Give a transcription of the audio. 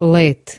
late.